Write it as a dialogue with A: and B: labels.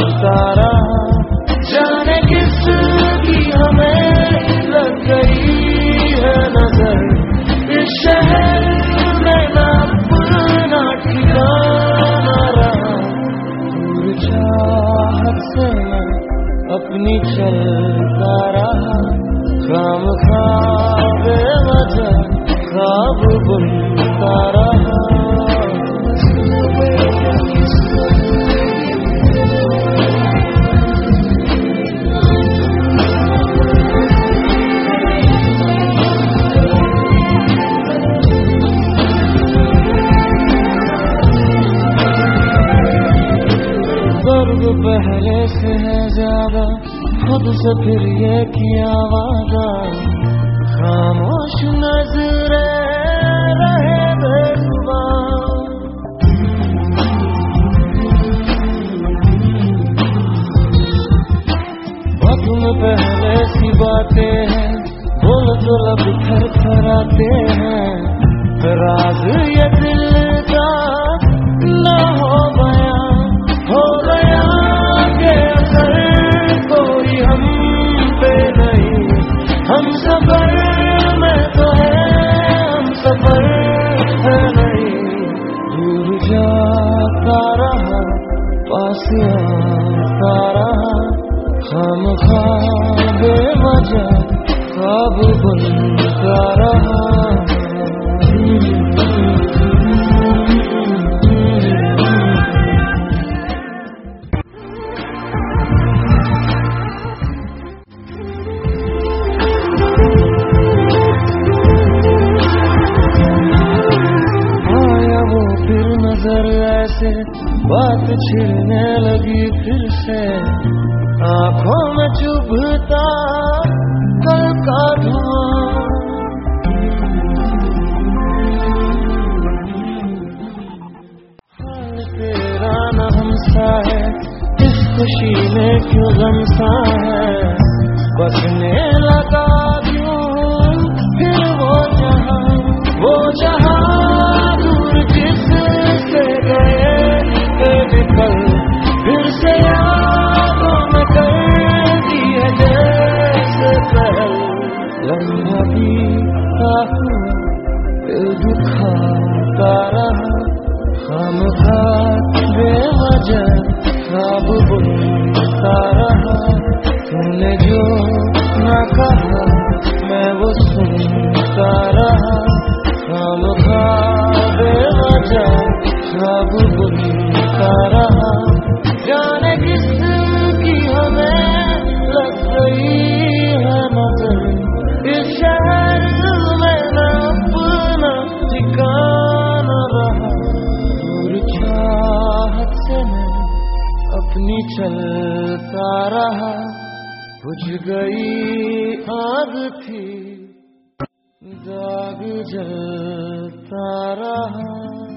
A: بنتا جانے کس کی ہمیں لگ گئی ہے نظر۔ اس شہر میں نہ اپنا ٹھکانا رہا۔ دور چاہت سے میں اپنی چلتا رہا۔ خام خواب وجہ، خواب بنتا رہا۔ پہلے سے ہے زیادہ، خود سے پھر یہ کیا وعدہ؟ خاموش نظر رہے بے زبان پہلے سی باتیں ہیں، بول تو لب تھر تھر آتے ہیں۔ راز یہ دل کا نہ ہو گیا خام خواب وجہ خواب بنتا رہا آیا وہ بات چھڑنے لگی پھر سے۔ آنکھوں میں چبھتا کل کا دھواں۔ تیرا نہ ہمسا ہے، اس خوشی میں کیوں غم ہے؟ بسنے لگا خام خواہ بے وجہ، خواب بنتا رہا۔ تم نے جو نہ کہا، میں وہ سنتا رہا۔ بے وجہ، خواب بنتا اپنی چلتا رہا۔ بجھ گئی آگ تھی۔ داغ جلتا رہا۔